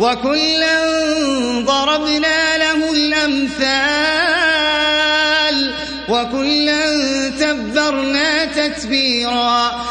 وَكُلًّا ضَرَبْنَا لَهُ الْأَمْثَالَ ۖ وَكُلًّا تَبَّرْنَا تَتْبِيرًا